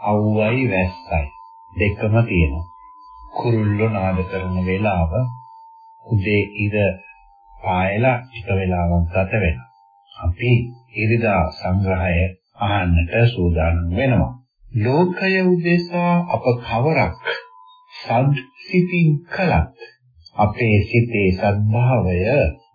අවුවයි වැස්සයි දෙකම තියෙනවා. කුරුල්ලෝ නාද කරන වෙලාව උදේ ඉර පායලා ටික වෙලාවක් ගත වෙනවා. අපි ඉරිදා සංග්‍රහය අහන්නට සූදානම් වෙනවා. ලෝකය උදෙසා අප කවරක් සද් සිතින් කළත් අපේ සිතේ සද්භාවය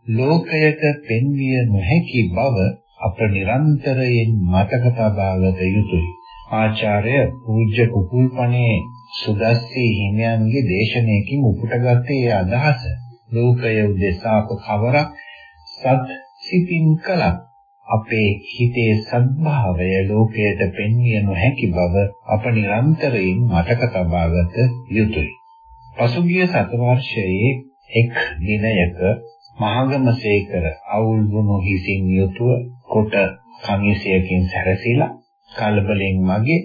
ලෝකයට පෙන්විය නොහැකි බව අප නිරන්තරයෙන් මතක තබාගත යුතුයි. ආචාර්ය පූජ්‍ය කුකුල්පනේ සුදස්සී හිමියන්ගේ දේශනාවකින් උපුටගත්තේ අදහස ලෝකය උදෙසා අප කවරක් සත් සිතින් කළත් අපේ හිතේ සද්භාවය ලෝකයට පෙන්විය නොහැකි බව අප නිරන්තරයෙන් මතක තබාගත යුතුයි. පසුගිය සතවර්ෂයේ එක් දිනයක මහගමසේකර අවුල් වුණු හිසින් යුතුව කොට කමිසයකින් සැරසීලා කලබලෙන් වගේ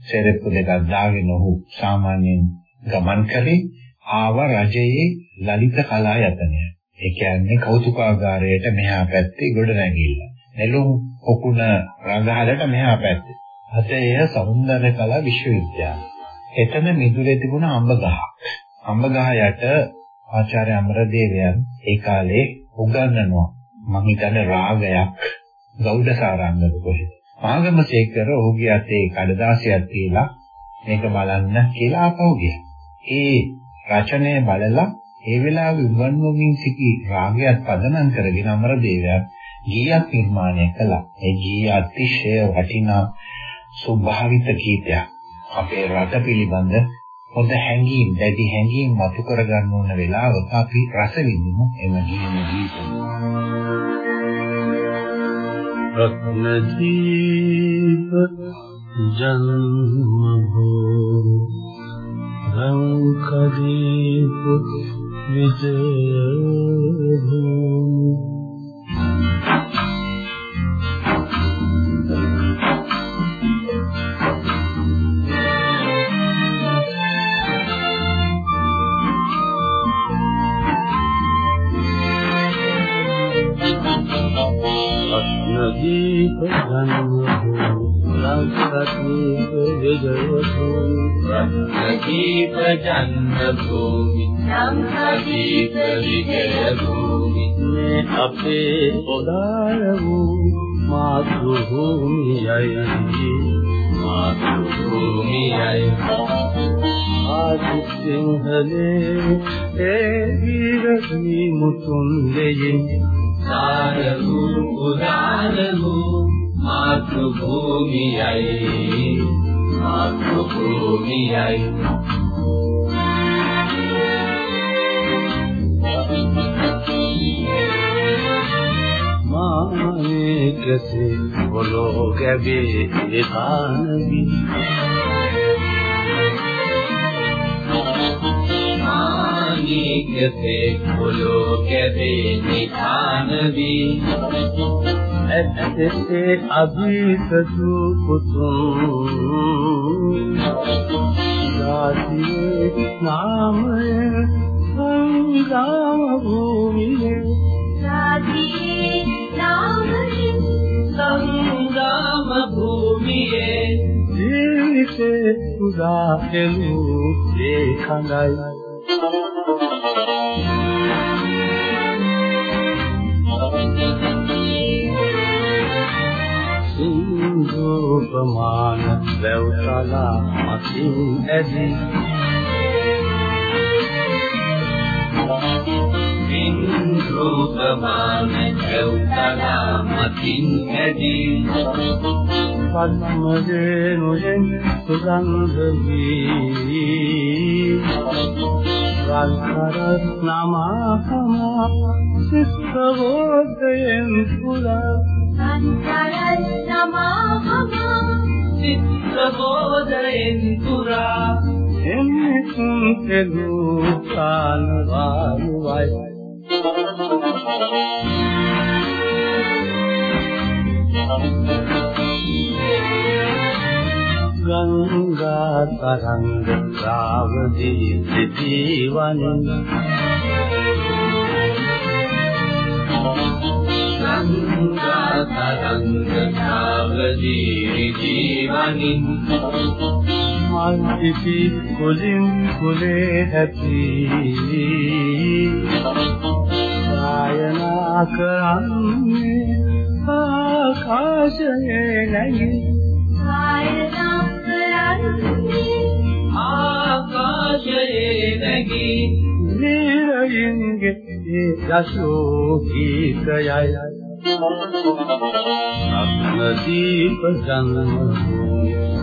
සෙරෙප්පු දෙකක් දාගෙන ඔහු සාමාන්‍යයෙන් ගමන් කරේ ආව රජයේ ලලිත කලා යතනය. ඒ කියන්නේ කෞතුකාගාරයට මෙහා පැත්තේ ගොඩ නැගිල්ල. නෙළුම් පොකුණ රඟහලට මෙහා පැත්තේ. අතේ සෞන්දර්ය කලා විශ්වවිද්‍යාලය. එතන මිදුලේ තිබුණ අඹ ගහක්. අඹ ගහ යට ආචාර්ය අමරදේවයන් ඒ කාලේ උගන්වනවා. මම හිතන්නේ රාගයක් ගෞඩ සාරංගද කොහෙද. ආගමසේකර ඔහුගේ අතේ කඩදාසියක් තියලා මේක බලන්න කියලා ආපහු ගියා. ඒ රචනය බලලා ඒ වෙලාවේ උගන්වමින් සිටි රාගයත් පදනම් කරගෙන අමරදේවයන් ගීයක් නිර්මාණය කළා. ඒ ගීය අතිශය වටිනා ස්වභාවිත ගීතයක්. අපේ රට පිළිබඳ හොඳ හැඟීම්, දැඩි හැඟීම් මතු කරගන්න ඕන වෙලාවක අපි රස විඳිමු එම ගීන ගීත. दीप जन् भो हजीपु विजय දීප ගන්වෝ ලක්ෂදීප විජයෝ දීප ජන්න භූමි ලක්ෂදීප විජය භූමි මේ අපේ උදාර වූ මාතෘ භූමියයි මාතෘ භූමියයි ආදි සිංහලේ ඒ වීරී මුතුන් දෙයේ සාරමු උදාරමු මාතෘ භූමියයි මාතෘ භූමියයි මානේ කසේ බොලෝ ගැබේ ඒකානවි නිග්‍රසේ පොළොව කැදේ නිධාන වී ඇත්තේ අභිසතු පුතුන් ජාතියේ නාමය සංගාම භූමියේ ජාතියේ නාමය සංගාම භූමියේ ජීවිතේ පුරා කෙලූ ඒ කඳයි සින්දුපමාන වැව්සලා මතින් ඇදී සින්දුපමාන වැව්සලා මතින් ඇදී පද්මදේනුයෙන් සුගන්ධ වී රල්කර නමකම සිස්සවෝදයෙන් පුරා සංසාරත් නමහම සිත්බෝධයෙන් අවබෝධයෙන් පුරා. එන්නතුන් කෙලූ කාලවානුවයි. ගංගා තරංග රාවදී සිටීවනින් ගංගා තරංග රාවදී ජීවනින් මල් පිපි කුලින් කුලේ ඇති. ගායනා කරන්නේ ආකාශයේ නැගී. ආකාශයේ නැගී. නිරයින්ගේ යශෝ ගීතයයි රත්නදීප ජනන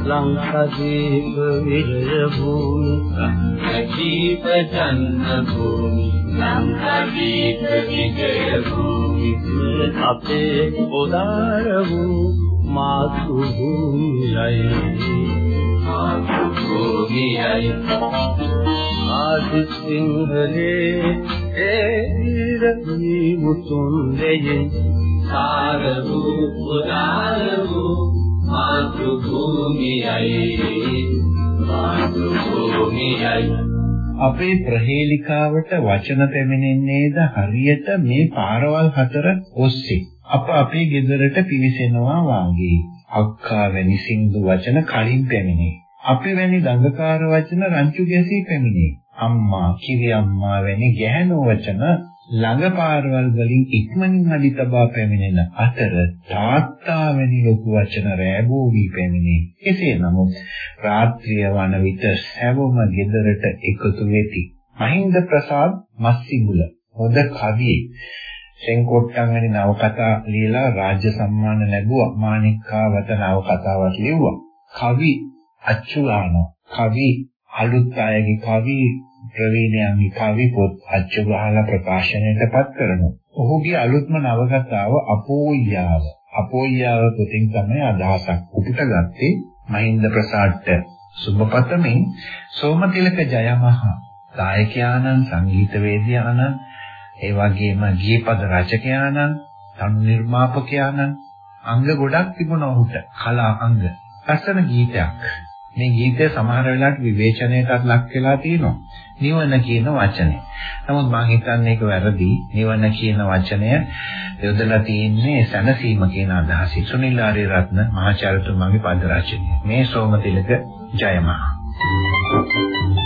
ලංකාදීප විජය භූමි දීප ජන්න භූමි ලංකාදීප විජය භූමි අපේ උදාර වූ මාතෘ භූමියයි මාතෘ භූමියයි ආදි සිංහලේ ඒ ඉරවි මුතුන් දෙයේ සාර වූ උදාර වූ මාතෘ භූමියයි මාතෘ භූමියයි අපේ ප්‍රහේලිකාවට වචන පැමිණෙන්නේද හරියට මේ පාරවල් හතර ඔස්සේ. අප අපේ ගෙදරට පිවිසෙනවා වාගේ. අක්කා වැනි සින්දු වචන කලින් පැමිණේ. අපි වැනි දඟකාර වචන රංචු ගැසී පැමිණේ. අම්මා, කිරි අම්මා වැනි ගැහැණු වචන ළඟ පාරවල් වලින් ඉක්මනින් අඩි තබා පැමිණෙන අතර තාත්තා වැනි ලොකු වචන රෑබෝ වී පැමිණේ. එසේ නමුත් රාත්‍රිය වන විට සැවොම ගෙදරට එකතු වෙති. මහින්ද ප්‍රසාද් මස්සිගුල හොඳ කවියෙක්. සෙන්කොට්ටන් වැනි නවකතා ලියලා රාජ්‍ය සම්මාන ලැබුවා. මාණික්කා වත නවකතාවක් ලිව්වා. කවි අච්චුලාන කවි අලුත් අයගේ කවි ප්‍රවීණයන්ගේ කවි පොත් අච්චු ගහලා ප්‍රකාශනයටපත් කරනවා. ඔහුගේ අලුත්ම නවකතාව අපෝයියාව. අපෝයියාව පොතින් තමයි අදහසක් උපුට ගත්තේ මහින්ද ප්‍රසාද්ට සුබපතමින් සෝමතිලක ජයමහා ගායකයාණන් සංගීතවේදියාණන් ඒ වගේම ගීපද රචකයාණන් තනු නිර්මාපකයාණන් අංග ගොඩක් තිබුණා ඔහුට කලා අංග. ලස්සන ගීතයක්. මේ ගීතය සමහර වෙලාවට විවේචනයටත් ලක් වෙලා තියෙනවා. නිවන කියන වචනේ. නමුත් මම හිතන්නේ ඒක වැරදි. නිවන කියන වචනය යොදලා තියෙන්නේ සැනසීම කියන අදහසින්. සුනිල් ආරියරත්න මහාචාර්යතුමාගේ පද රචනය. මේ සෝමතිලක ජයමහා. දුවගේ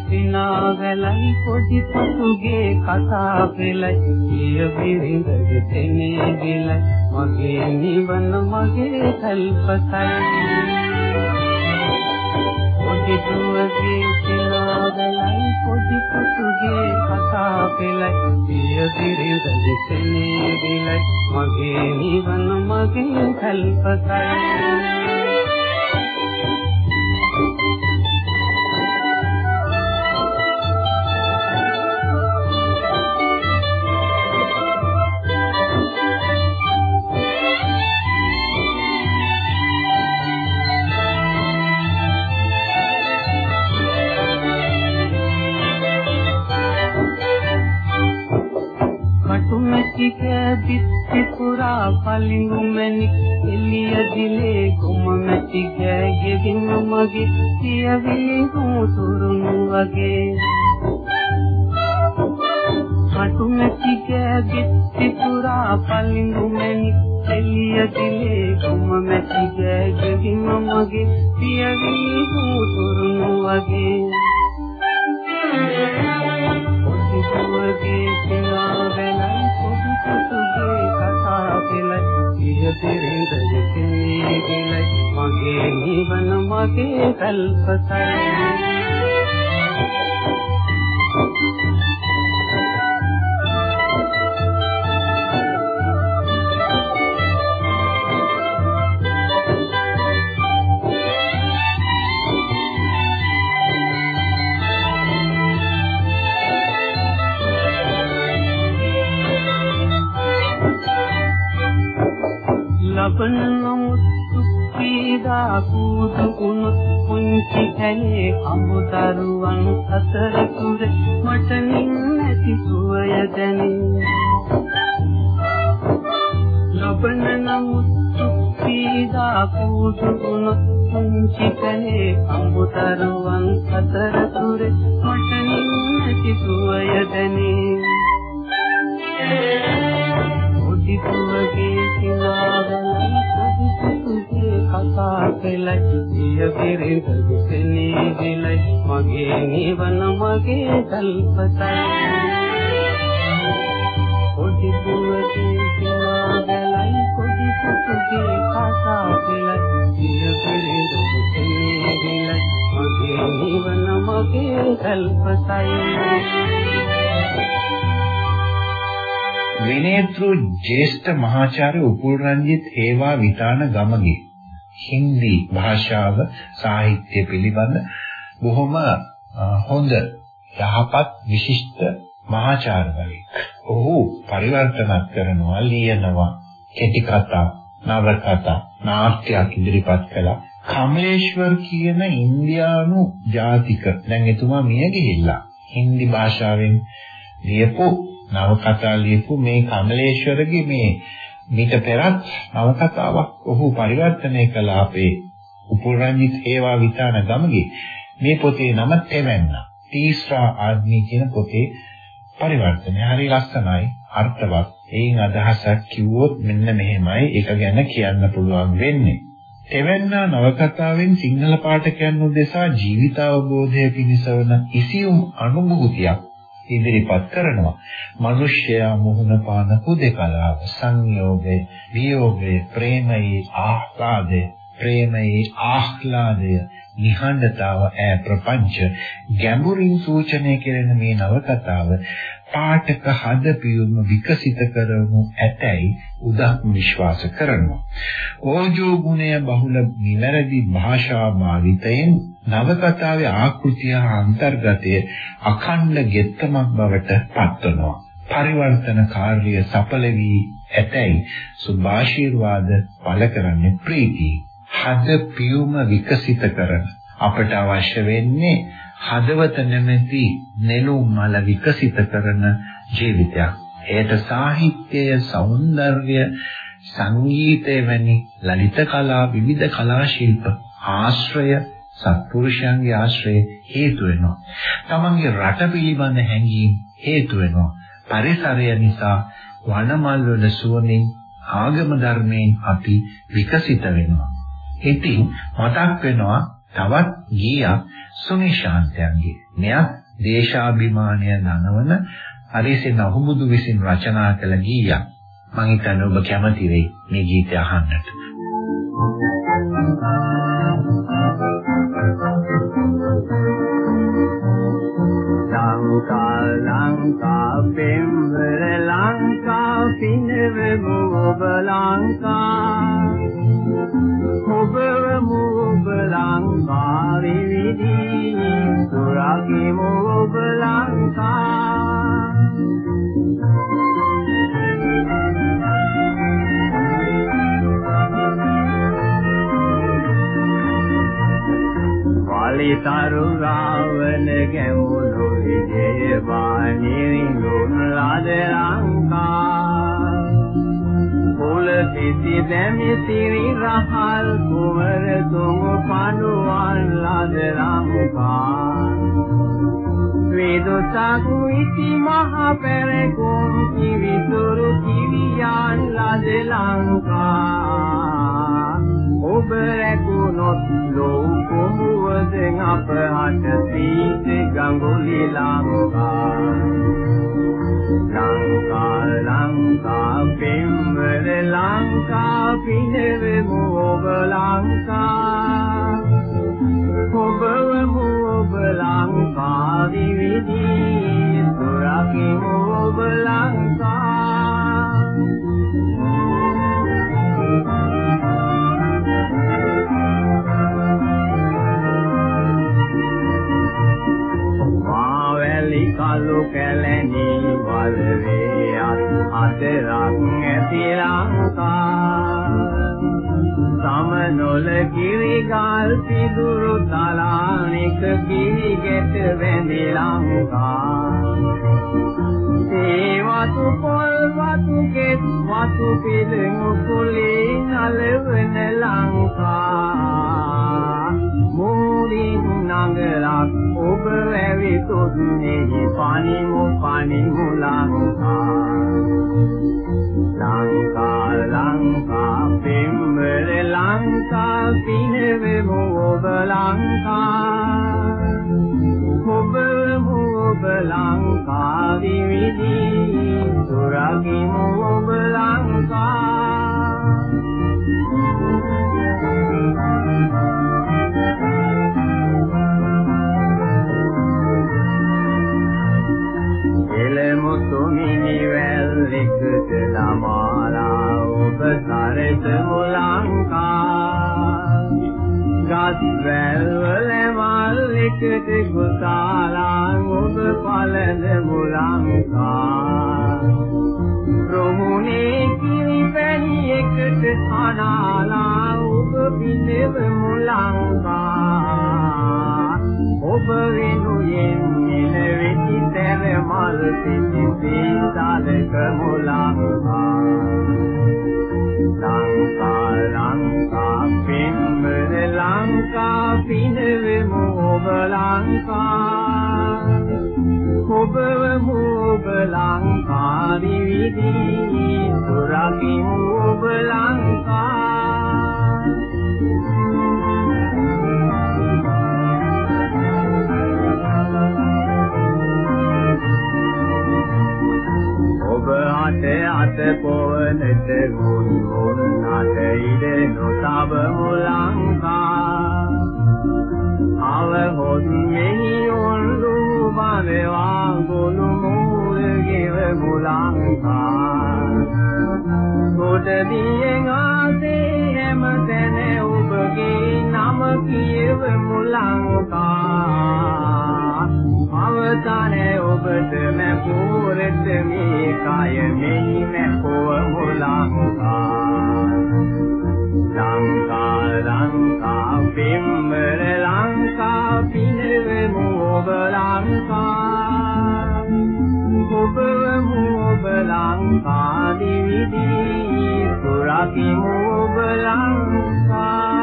සිනාවලයි පොඩි පසුගේ කතා පෙළයි සිය බිරිඳගේ තෙනේ ගිලයි මගේ නිවන මගේ කල්පසයි. පොඩි දුවගේ සිනාවලයි පොඩි පසුගේ කතා පෙළයි සිය බිරිඳගේ තෙනේ ගිලයි මගේ නිවන මගේ කල්පසයි. කටු මැටි ගෑදිත්ති පුරා පලිඟු මැණි එළිය දිලේ ගොම මැටි ගෑගෙවින් මගේ සියවිලි හුතුරුණු වගේ. ඔතිසුවගේ සිනා වෙලයි සුසුගේ කතා පෙළයි සිය පෙරේද දෙකේ ගෙලයි මගේ නිවන මගේ කල්පසයි ලබන නමුත් පීඩා කුදු උනුත් පුංචි කැලේ අමුදරුවන් අතර තුර මට නින්නැති සුවය දැනේ. ලබන නමුත් පීඩා කුදු උනුත් පුංචි කැලේ අමුදරුවන් අතර තුර මට නින්නැති සුවය දැනේ. ඔදිතුවගේ සිනාවලයි ඔදිතුගේ කතා පෙළයි සිය පෙරෙත විසනේ දිලයි මගේ නිවන මගේ කල්පතයි ඔදිතුවගේ සිනාවලයි ඔදිතුගේ කතා පෙළයි සිය පෙරෙත විසනේ දිලයි මගේ නිවන මගේ කල්පතයි විනේත්‍රු ජේෂ්ඨ මහාචාර්ය උපුල් රංජිත් හේවා විතාන ගමගේ හින්දි භාෂාව සාහිත්‍ය පිළිබඳ බොහොම හොඳ යහපත් විශිෂ්ට මහාචාර්යවරයෙක්. ඔහු පරිවර්තනත් කරනවා ලියනවා කෙටි කතා නවකතා නාට්‍යයක් ඉදිරිපත් කළා. කමලේශ්වර් කියන ඉන්දියානු ජාතික දැන් එතුමා මිය ගිහිල්ලා හින්දි භාෂාවෙන් ලියපු නවකතා ලියපු මේ කමලේශ්වරගේ මේ මීට පෙරත් නවකතාවක් ඔහු පරිවර්තනය කළ අපේ උපුරංජිත් හේවා විතාන ගමගේ මේ පොතේ නම තෙවැන්න. තීස්රා ආත්මී කියන පොතේ පරිවර්තනය හරි ලස්සනයි අර්ථවත්. ඒන් අදහසක් කිව්වොත් මෙන්න මෙහෙමයි ඒක ගැන කියන්න පුළුවන් වෙන්නේ. තෙවැන්නා නවකතාවෙන් සිංහල පාඨකයන් උදෙසා ජීවිත අවබෝධය පිණිස වන ඉසියුම් අනුභූතියක් ඉදිරිපත් කරනවා. මිනිස්යා මුහුණ පාන හුදේකලාව, සංයෝගය, වියෝගය, ප්‍රේමයේ ආහ්ලාදය, ප්‍රේමයේ ආහ්ලාදය, නිහඬතාව ඈ ප්‍රපංච ගැඹුරින් සූචනය කෙරෙන මේ නවකතාව පාඨක හද පියුම විකසිත කරනු ඇතැයි උදක්ම විශ්වාස කරනවා. ඕජෝ ගුණය බහුල නිවැරදි භාෂා භාවිතයෙන් නවකතාවේ ආකෘතිය අන්තර්ගතයේ අඛණ්ඩ ගෙත්තමක් බවට පත්වනවා. පරිවර්තන කාර්යය සඵල වී ඇතැයි සුභාශිර්වාද පළ කරන්නේ ප්‍රීතිය. හද පියුම විකසිත කරන අපට අවශ්‍ය වෙන්නේ හදවත නැමැති නෙළුම් මල විකසිත කරන ජීවිතයක්. එයට සාහිත්‍යය, සෞන්දර්ය, සංගීතය වැනි ලලිත කලා, විවිධ කලා ශිල්ප ආශ්‍රය සත්පුරුෂයන්ගේ ආශ්‍රය හේතු වෙනවා. තමන්ගේ රට පිළිබඳ හැඟීම් හේතු වෙනවා. පරිසරය නිසා වනමල් වල සුවමින් ආගම ධර්මයෙන් අපි විකසිත වෙනවා. ඉතින් මතක් වෙනවා තවත් ගීයක් සුනිශාන්තයන්ගේ. මෙයත් දේශාභිමානය දනවන හරිසෙන් අහුමුදු විසින් රචනා කළ ගීයක්. මම හිතන්නේ ඔබ කැමති වෙයි මේ ගීතය අහන්නට. ලංකා ලංකා පෙම්වර ලංකා පිනවෙමු ඔබ ලංකා ඔබව මොබ ලංකා විවිධී සුරකිමු ඔබ ලංකා වලිතරු රාවන ගැමුණු විජය වාණිරිඳුන් ලද ලංකා සිසි දැමි සිරි රහල් කුමර තුං පනුවන් ලද ලංකා වේදසක් ඉති මහ පෙරකුම් කිවිතුරු කිවියන් ලද ලංකා. ඔබ රැකුණොත් ලෝකමුවදෙන් අපහට සීත ගඟුලි ලංකා. ලංකා ලංකා පෙම්වර ලංකා පිනවෙමු ඔබ ලංකා. ඔබවමු ඔබ ලංකා විවිධී සුරකිමු ඔබ ලංකා. පනිමු පනිමු ලංකා ලංකා ලංකා පෙම්වර ලංකා පිනවෙමු ඔබ ලංකා ඔබ ඔබ ලංකා විවිධි සුරකිමු ඔබ ලංකා එලමුතු මිනිවැල්ලෙකට ළමාලා ඔබ සරසමු ලංකා ගස් වැල් වල මල් එකට කුසාලා ඔබ පළඳමු ලංකා ප්‍රමුණේ කිරි පැණි එකට හනාලා ඔබ පිළිවෙමු ලංකා සීතලක මුලංකා ලංකා ලංකා පින්බර ලංකා පිනවෙමු ඔබ ලංකා ඔබවමු ඔබ ලංකා විවිධි සුරකිමු ඔබ ලංකා ඔබ අත අත පොවනට ගුන් ගුන් අත ඉඩ නොතබමු ලංකා අව හොත් මෙහි ඔල්ලු බලවා ගුණු මූල ගෙවමු ලංකා කොට දියෙන් ආසේ හැම තැන ඔබගේ නම කියවමු ලංකා අවසාන ඔබට මැපුරෙත් මේ කය මෙහි මැපුවමු ලංකා ලංකා ලංකා පින්බර ලංකා පිනවෙමු ඔබ ලංකා. ඔබවමු ඔබ ලංකා දිවිදි සුරකිමු ඔබ ලංකා.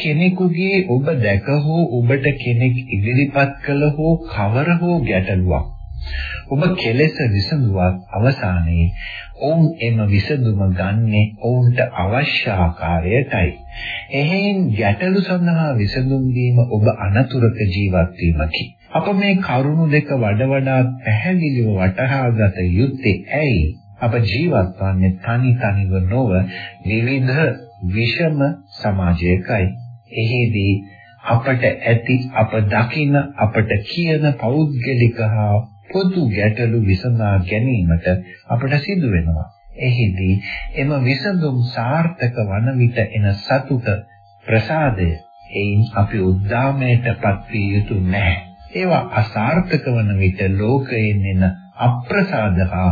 කෙනෙකුගේ ඔබ දැක හෝ ඔබට කෙනෙක් ඉදිරිපත් කළ හෝ කවර හෝ ගැටලුවක් ඔබ කෙලෙස විසඳුවක් අවසානයේ ඔවුන් එම විසඳුම ගන්නේ ඔවුන්ට අවශ්‍ය ආකාරයටයි. එහෙන් ගැටලු සඳහා විසඳුම් දීම ඔබ අනතුරක ජීවත් වීමකි. අප මේ කරුණු දෙක වඩ වඩා පැහැදිලිව වටහා ගත යුත්තේ ඇයි? අප ජීවත් වන්නේ තනි තනිව නොව විවිධ විෂම සමාජයකයි. එහිදී අපට ඇති අප දකින අපට කියන පෞද්ගලික හා පොදු ගැටලු විසඳා ගැනීමට අපට සිදු වෙනවා. එහිදී එම විසඳුම් සාර්ථක වන විට එන සතුට ප්‍රසාදය එයින් අපි උද්දාමයටපත් විය යුතු නැහැ. ඒවා අසාර්ථක වන විට ලෝකයෙන් එන අප්‍රසාද හා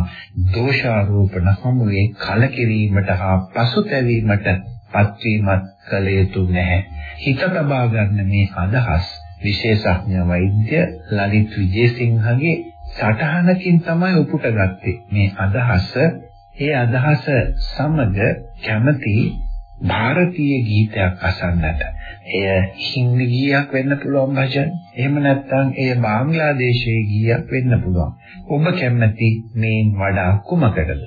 දෝෂාරෝපණ හමුවේ කලකිරීමට හා පසුතැවීමට පත්වීමත් කළ යුතු නැහැ. හිත තබා ගන්න මේ අදහස් විශේෂඥ වෛද්‍ය ලලිත් විජේසිංහගේ සටහනකින් තමයි උපුටගත්තේ. මේ අදහස ඒ අදහස සමග කැමති ಭಾರತೀಯ ගීතයක් අසන්නට. එය හින්දි ගීයක් වෙන්න පුළුවන් භජන. එහෙම නැත්නම් එය බංග්ලාදේශයේ ගීයක් වෙන්න පුළුවන්. ඔබ කැමති මේ වඩා කුමකටද?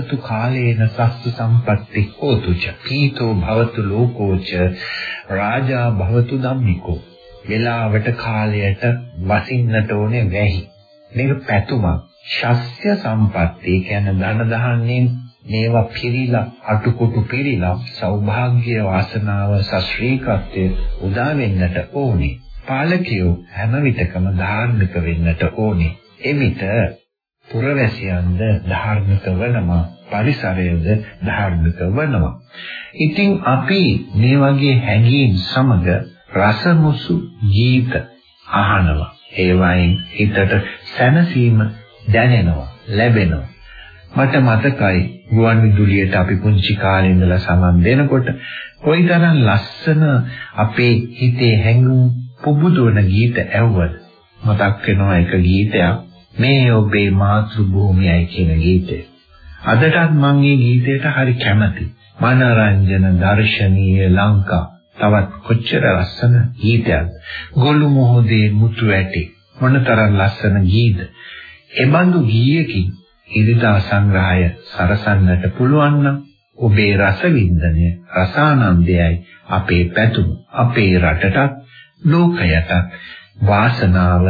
පස්සතු කාලේන සස්තු සම්පatti හෝතුච පීතෝ භවතු ලෝකෝච රාජා භවතු ධම්මිකෝ. වේලාවට කාලයට වසින්නට ඕනේ වැහි. නිර්පැතුමක් ශස්්‍ය සම්පatti කියන ධන දහන්නේ මේවා පිරීලා අටුකුටු පිරීලා සෞභාග්‍ය වාසනාව සශ්‍රීකත්වය උදා වෙන්නට ඕනේ. පාලකයෝ හැම විටකම ධාර්මික වෙන්නට ඕනේ. එවිට පුරවැසියන්ද ධාර්මික වනවා පරිසරයද ධාර්මික වනවා. ඉතින් අපි මේ වගේ හැඟීම් සමග රසමුසු ගීත අහනවා. ඒ වයින් හිතට සැනසීම දැනෙනවා ලැබෙනවා. මට මතකයි ගුවන් විදුලියට අපි පුංචි කාලේ ඉඳලා සමන් දෙනකොට කොයිතරම් ලස්සන අපේ හිතේ හැඟුම් පුබුදවන ගීත ඇහුවද? මතක් වෙනවා එක ගීතයක්. මේ ඔබේ මාතෘ භූමියයි කියන ගීතය. අදටත් මම මේ ගීතයට හරි කැමතියි. මනරංජන දර්ශනීය ලංකා තවත් කොච්චර ලස්සන ගීතයක්ද. ගොළු මොහොතේ මුතු ඇටි මොනතරම් ලස්සන ගීත. එබඳු ගීයකින් ඉරිදා සංග්‍රහය සරසන්නට පුළුවන් නම් ඔබේ රසවින්දනය රසානන්දයයි අපේ පැතුම අපේ රටටත් ලෝකයටත් වාසනාව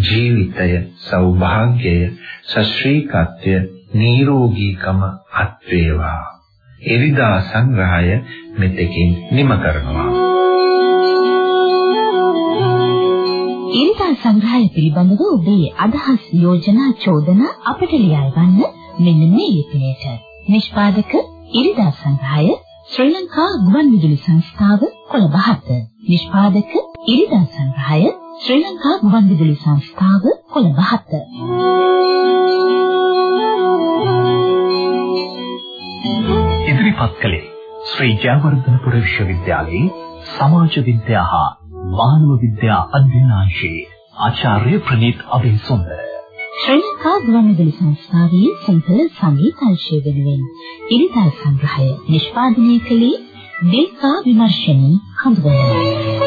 ජීවිතය සෞභාග්‍යය ශශ්‍රීකත්වය නිරෝගීකම අත් වේවා එරිදා සංග්‍රහය මෙතෙකින් නිම කරනවා. ඉරිදා සංග්‍රහය පිළිබඳව ඔබේ අදහස් යෝජනා චෝදනා අපට ලියා ගන්න මෙන්න මේ ලිපිනයට නිෂ්පාදක ඉරිදා සංග්‍රහය ශ්‍රී ලංකා ගුවන්විදුලි සංස්ථාව කොළඹ 7 නිෂ්පාදක ඉරිදා සංග්‍රහය ශ්‍රී ලංකා ගුවන්විදුලි සංස්ථාව කොළඹ 7 ඉදිරිපත් කළේ ශ්‍රී ජයවර්ධනපුර විශ්වවිද්‍යාලයේ සමාජ විද්‍යා හා මානව විද්‍යා අධ්‍යනාංශයේ ආචාර්ය ප්‍රනීත් අබේසුන්දර ශ්‍රී ලංකා ගුවන්විදුලි සංස්ථාවේ සිංහල සංගීතංශය වෙනුවෙන් ඉරිදා සංග්‍රහය නිෂ්පාදනය කළේ දීකා විමර්ශනී හඳුනනවා